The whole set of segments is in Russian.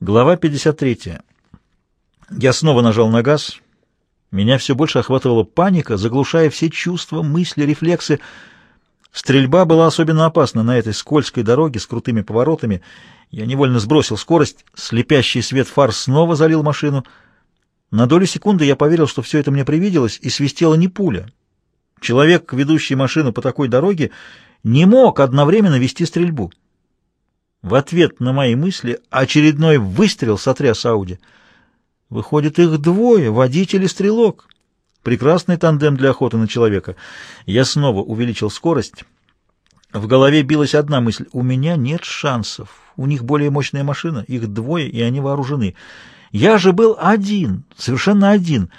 Глава 53. Я снова нажал на газ. Меня все больше охватывала паника, заглушая все чувства, мысли, рефлексы. Стрельба была особенно опасна на этой скользкой дороге с крутыми поворотами. Я невольно сбросил скорость. Слепящий свет фар снова залил машину. На долю секунды я поверил, что все это мне привиделось, и свистела не пуля. Человек, ведущий машину по такой дороге, не мог одновременно вести стрельбу. В ответ на мои мысли очередной выстрел сотряс Ауди. Выходит, их двое, водитель и стрелок. Прекрасный тандем для охоты на человека. Я снова увеличил скорость. В голове билась одна мысль. У меня нет шансов. У них более мощная машина, их двое, и они вооружены. Я же был один, совершенно один.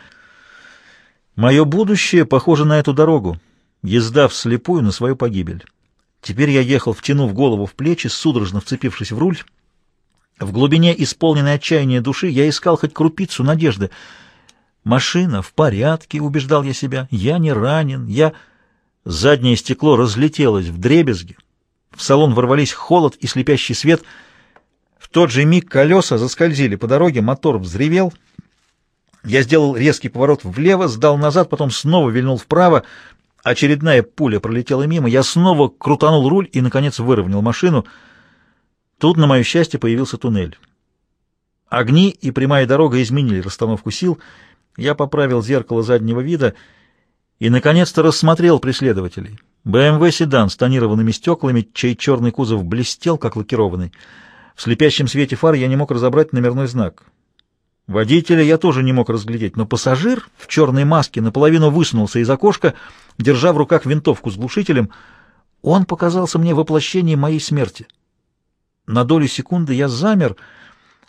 Мое будущее похоже на эту дорогу. Езда вслепую на свою погибель. Теперь я ехал, втянув голову в плечи, судорожно вцепившись в руль. В глубине исполненной отчаяния души я искал хоть крупицу надежды. «Машина в порядке», — убеждал я себя. «Я не ранен, я...» Заднее стекло разлетелось в дребезги. В салон ворвались холод и слепящий свет. В тот же миг колеса заскользили по дороге, мотор взревел. Я сделал резкий поворот влево, сдал назад, потом снова вильнул вправо. Очередная пуля пролетела мимо, я снова крутанул руль и, наконец, выровнял машину. Тут, на мое счастье, появился туннель. Огни и прямая дорога изменили расстановку сил. Я поправил зеркало заднего вида и, наконец-то, рассмотрел преследователей. БМВ «Седан» с тонированными стеклами, чей черный кузов блестел, как лакированный. В слепящем свете фар я не мог разобрать номерной знак. Водителя я тоже не мог разглядеть, но пассажир в черной маске наполовину высунулся из окошка, держа в руках винтовку с глушителем. Он показался мне воплощением моей смерти. На долю секунды я замер,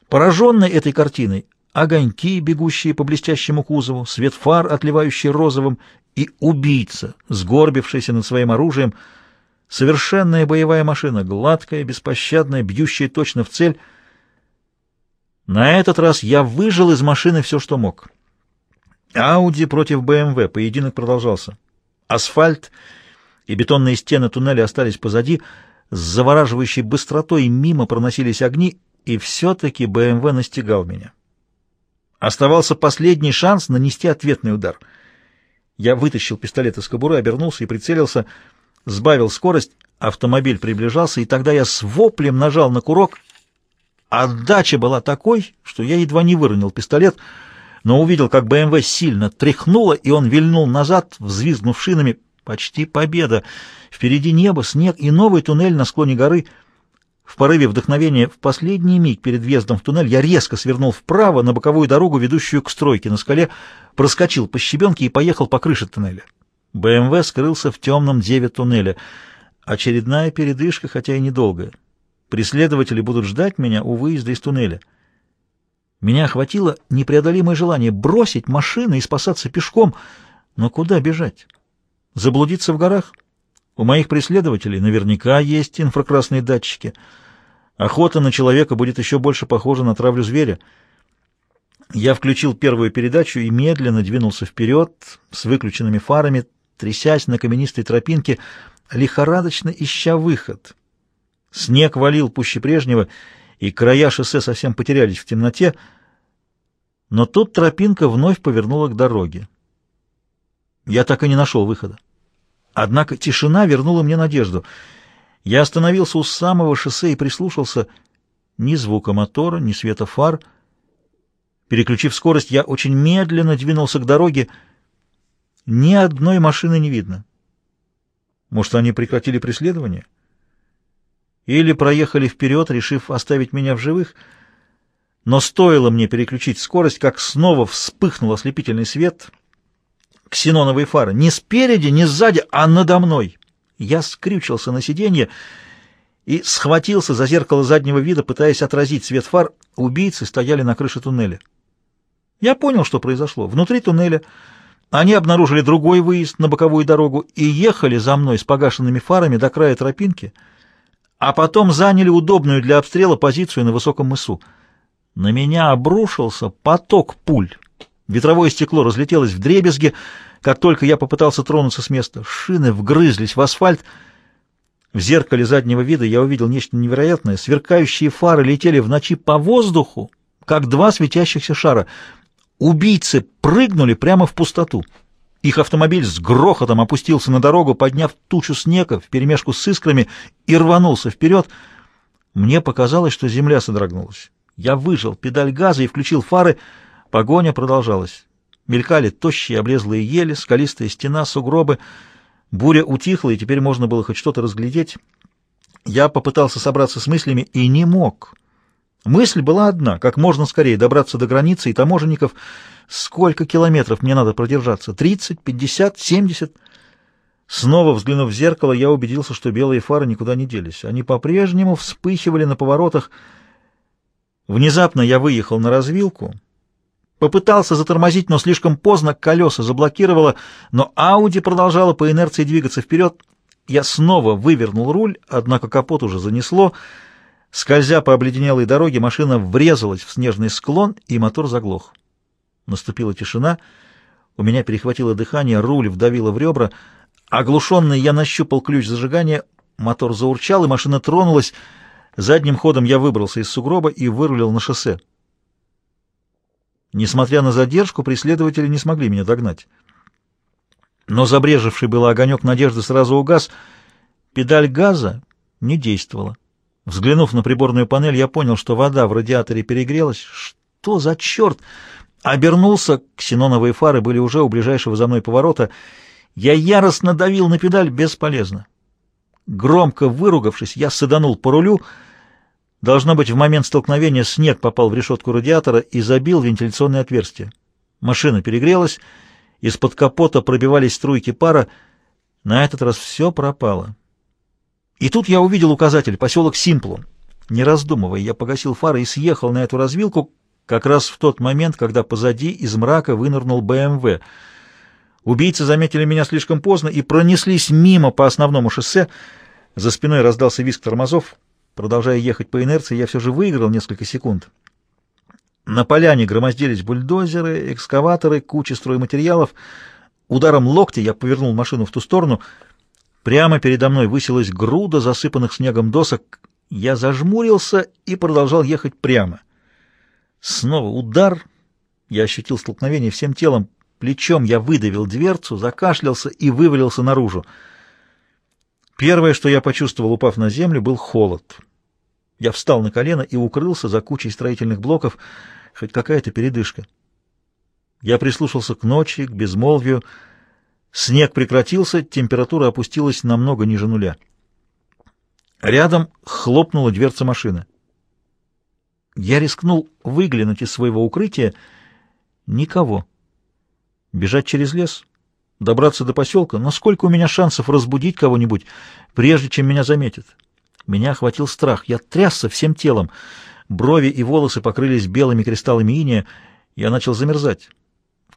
пораженный этой картиной. Огоньки, бегущие по блестящему кузову, свет фар, отливающий розовым, и убийца, сгорбившийся над своим оружием. Совершенная боевая машина, гладкая, беспощадная, бьющая точно в цель — на этот раз я выжил из машины все, что мог. Ауди против БМВ. Поединок продолжался. Асфальт и бетонные стены туннеля остались позади. С завораживающей быстротой мимо проносились огни, и все-таки БМВ настигал меня. Оставался последний шанс нанести ответный удар. Я вытащил пистолет из кобуры, обернулся и прицелился, сбавил скорость, автомобиль приближался, и тогда я с воплем нажал на курок Отдача была такой, что я едва не выронил пистолет, но увидел, как БМВ сильно тряхнуло, и он вильнул назад, взвизгнув шинами. Почти победа. Впереди небо, снег и новый туннель на склоне горы. В порыве вдохновения в последний миг перед въездом в туннель я резко свернул вправо на боковую дорогу, ведущую к стройке на скале, проскочил по щебенке и поехал по крыше туннеля. БМВ скрылся в темном деве туннеля. Очередная передышка, хотя и недолгая. Преследователи будут ждать меня у выезда из туннеля. Меня охватило непреодолимое желание бросить машины и спасаться пешком. Но куда бежать? Заблудиться в горах? У моих преследователей наверняка есть инфракрасные датчики. Охота на человека будет еще больше похожа на травлю зверя. Я включил первую передачу и медленно двинулся вперед с выключенными фарами, трясясь на каменистой тропинке, лихорадочно ища выход. Снег валил пуще прежнего, и края шоссе совсем потерялись в темноте, но тут тропинка вновь повернула к дороге. Я так и не нашел выхода. Однако тишина вернула мне надежду. Я остановился у самого шоссе и прислушался. Ни звука мотора, ни света фар. Переключив скорость, я очень медленно двинулся к дороге. Ни одной машины не видно. Может, они прекратили преследование? — или проехали вперед, решив оставить меня в живых. Но стоило мне переключить скорость, как снова вспыхнул ослепительный свет. Ксеноновые фары не спереди, не сзади, а надо мной. Я скрючился на сиденье и схватился за зеркало заднего вида, пытаясь отразить свет фар. Убийцы стояли на крыше туннеля. Я понял, что произошло. Внутри туннеля они обнаружили другой выезд на боковую дорогу и ехали за мной с погашенными фарами до края тропинки — а потом заняли удобную для обстрела позицию на высоком мысу. На меня обрушился поток пуль. Ветровое стекло разлетелось в дребезги, как только я попытался тронуться с места. Шины вгрызлись в асфальт. В зеркале заднего вида я увидел нечто невероятное. Сверкающие фары летели в ночи по воздуху, как два светящихся шара. Убийцы прыгнули прямо в пустоту. Их автомобиль с грохотом опустился на дорогу, подняв тучу снега вперемешку с искрами и рванулся вперед. Мне показалось, что земля содрогнулась. Я выжал педаль газа и включил фары. Погоня продолжалась. Мелькали тощие облезлые ели, скалистая стена, сугробы. Буря утихла, и теперь можно было хоть что-то разглядеть. Я попытался собраться с мыслями и не мог. Мысль была одна — как можно скорее добраться до границы и таможенников. Сколько километров мне надо продержаться? Тридцать, пятьдесят, семьдесят? Снова взглянув в зеркало, я убедился, что белые фары никуда не делись. Они по-прежнему вспыхивали на поворотах. Внезапно я выехал на развилку — Попытался затормозить, но слишком поздно, колеса заблокировало, но Ауди продолжала по инерции двигаться вперед. Я снова вывернул руль, однако капот уже занесло. Скользя по обледенелой дороге, машина врезалась в снежный склон, и мотор заглох. Наступила тишина, у меня перехватило дыхание, руль вдавило в ребра. Оглушенный я нащупал ключ зажигания, мотор заурчал, и машина тронулась. Задним ходом я выбрался из сугроба и вырулил на шоссе. Несмотря на задержку, преследователи не смогли меня догнать. Но забрежевший был огонек надежды сразу угас. Педаль газа не действовала. Взглянув на приборную панель, я понял, что вода в радиаторе перегрелась. Что за черт? Обернулся, ксеноновые фары были уже у ближайшего за мной поворота. Я яростно давил на педаль, бесполезно. Громко выругавшись, я саданул по рулю — Должно быть, в момент столкновения снег попал в решетку радиатора и забил вентиляционное отверстие. Машина перегрелась, из-под капота пробивались струйки пара. На этот раз все пропало. И тут я увидел указатель «Поселок Симплон». Не раздумывая, я погасил фары и съехал на эту развилку как раз в тот момент, когда позади из мрака вынырнул БМВ. Убийцы заметили меня слишком поздно и пронеслись мимо по основному шоссе. За спиной раздался визг тормозов. Продолжая ехать по инерции, я все же выиграл несколько секунд. На поляне громоздились бульдозеры, экскаваторы, куча стройматериалов. Ударом локтя я повернул машину в ту сторону. Прямо передо мной высилась груда засыпанных снегом досок. Я зажмурился и продолжал ехать прямо. Снова удар. Я ощутил столкновение всем телом. Плечом я выдавил дверцу, закашлялся и вывалился наружу. Первое, что я почувствовал, упав на землю, был холод. Я встал на колено и укрылся за кучей строительных блоков, хоть какая-то передышка. Я прислушался к ночи, к безмолвию. Снег прекратился, температура опустилась намного ниже нуля. Рядом хлопнула дверца машины. Я рискнул выглянуть из своего укрытия. Никого. Бежать через лес? Добраться до поселка? Но сколько у меня шансов разбудить кого-нибудь, прежде чем меня заметят? Меня охватил страх. Я трясся всем телом. Брови и волосы покрылись белыми кристаллами иния. Я начал замерзать.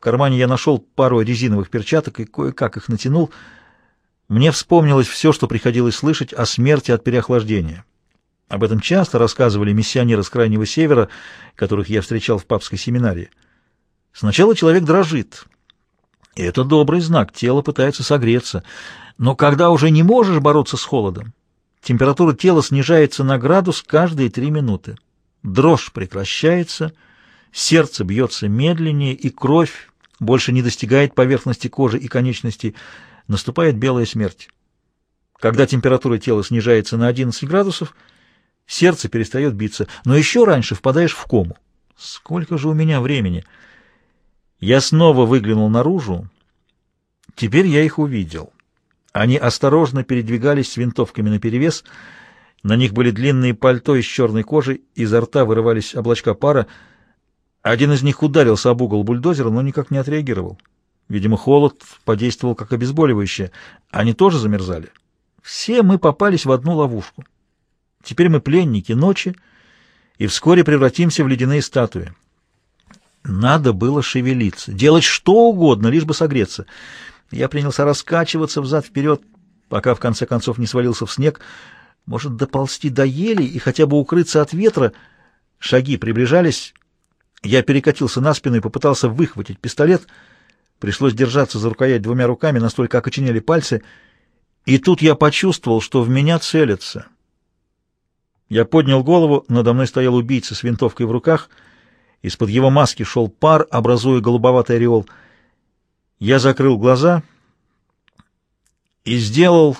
Кармане я нашел пару резиновых перчаток и кое-как их натянул. Мне вспомнилось все, что приходилось слышать о смерти от переохлаждения. Об этом часто рассказывали миссионеры с Крайнего Севера, которых я встречал в папской семинарии. Сначала человек дрожит. И это добрый знак, тело пытается согреться. Но когда уже не можешь бороться с холодом, Температура тела снижается на градус каждые три минуты. Дрожь прекращается, сердце бьется медленнее, и кровь больше не достигает поверхности кожи и конечностей. Наступает белая смерть. Когда температура тела снижается на 11 градусов, сердце перестает биться, но еще раньше впадаешь в кому. Сколько же у меня времени? Я снова выглянул наружу. Теперь я их увидел. Они осторожно передвигались с винтовками наперевес. На них были длинные пальто из черной кожи, изо рта вырывались облачка пара. Один из них ударился об угол бульдозера, но никак не отреагировал. Видимо, холод подействовал как обезболивающее. Они тоже замерзали. Все мы попались в одну ловушку. Теперь мы пленники ночи и вскоре превратимся в ледяные статуи. Надо было шевелиться, делать что угодно, лишь бы согреться. Я принялся раскачиваться взад-вперед, пока в конце концов не свалился в снег. Может, доползти до ели и хотя бы укрыться от ветра? Шаги приближались. Я перекатился на спину и попытался выхватить пистолет. Пришлось держаться за рукоять двумя руками, настолько окоченели пальцы. И тут я почувствовал, что в меня целятся. Я поднял голову, надо мной стоял убийца с винтовкой в руках, из-под его маски шел пар, образуя голубоватый ореол. Я закрыл глаза и сделал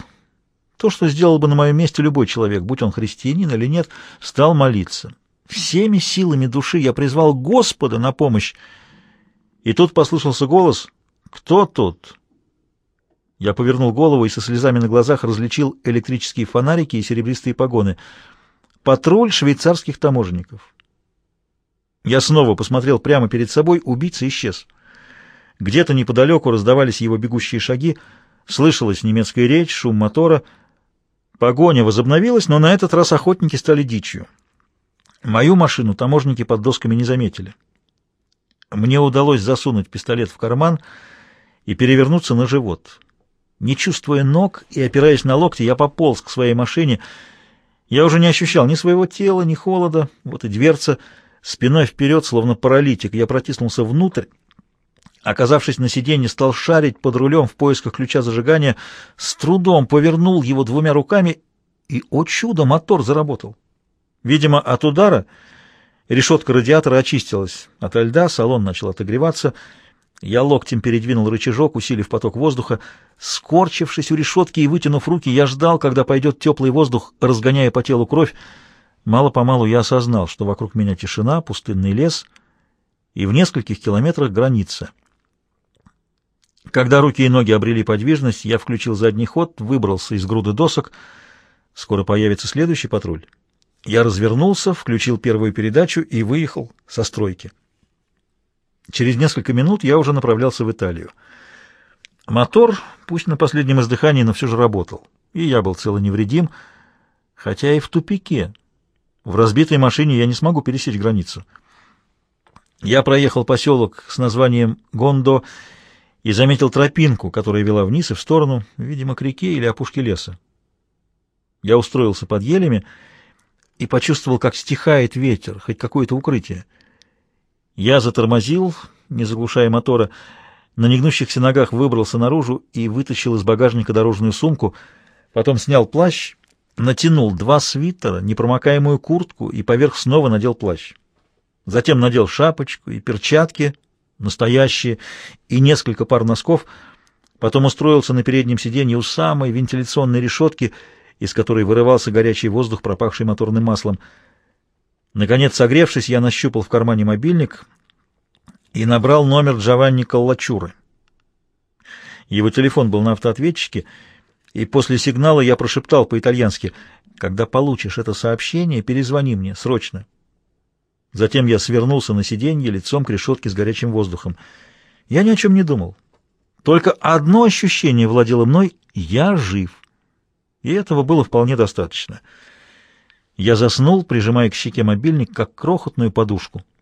то, что сделал бы на моем месте любой человек, будь он христианин или нет, стал молиться. Всеми силами души я призвал Господа на помощь. И тут послышался голос «Кто тут?» Я повернул голову и со слезами на глазах различил электрические фонарики и серебристые погоны. Патруль швейцарских таможенников. Я снова посмотрел прямо перед собой, убийца исчез. Где-то неподалеку раздавались его бегущие шаги, слышалась немецкая речь, шум мотора. Погоня возобновилась, но на этот раз охотники стали дичью. Мою машину таможники под досками не заметили. Мне удалось засунуть пистолет в карман и перевернуться на живот. Не чувствуя ног и опираясь на локти, я пополз к своей машине. Я уже не ощущал ни своего тела, ни холода. Вот и дверца. Спиной вперед, словно паралитик, я протиснулся внутрь. Оказавшись на сиденье, стал шарить под рулем в поисках ключа зажигания, с трудом повернул его двумя руками, и, о чудо, мотор заработал. Видимо, от удара решетка радиатора очистилась. От льда салон начал отогреваться — я локтем передвинул рычажок, усилив поток воздуха. Скорчившись у решетки и вытянув руки, я ждал, когда пойдет теплый воздух, разгоняя по телу кровь. Мало-помалу я осознал, что вокруг меня тишина, пустынный лес и в нескольких километрах граница. Когда руки и ноги обрели подвижность, я включил задний ход, выбрался из груды досок. Скоро появится следующий патруль. Я развернулся, включил первую передачу и выехал со стройки. Через несколько минут я уже направлялся в Италию. Мотор, пусть на последнем издыхании, но все же работал. И я был цело невредим, хотя и в тупике. В разбитой машине я не смогу пересечь границу. Я проехал поселок с названием Гондо и заметил тропинку, которая вела вниз и в сторону, видимо, к реке или опушке леса. Я устроился под елями и почувствовал, как стихает ветер, хоть какое-то укрытие. Я затормозил, не заглушая мотора, на негнущихся ногах выбрался наружу и вытащил из багажника дорожную сумку, потом снял плащ, натянул два свитера, непромокаемую куртку и поверх снова надел плащ. Затем надел шапочку и перчатки, настоящие, и несколько пар носков, потом устроился на переднем сиденье у самой вентиляционной решетки, из которой вырывался горячий воздух, пропахший моторным маслом. Наконец, согревшись, я нащупал в кармане мобильник и набрал номер Джованни Каллачуры. Его телефон был на автоответчике, и после сигнала я прошептал по-итальянски «Когда получишь это сообщение, перезвони мне, срочно». Затем я свернулся на сиденье лицом к решетке с горячим воздухом. Я ни о чем не думал. Только одно ощущение владело мной — я жив. И этого было вполне достаточно — я заснул, прижимая к щеке мобильник, как крохотную подушку.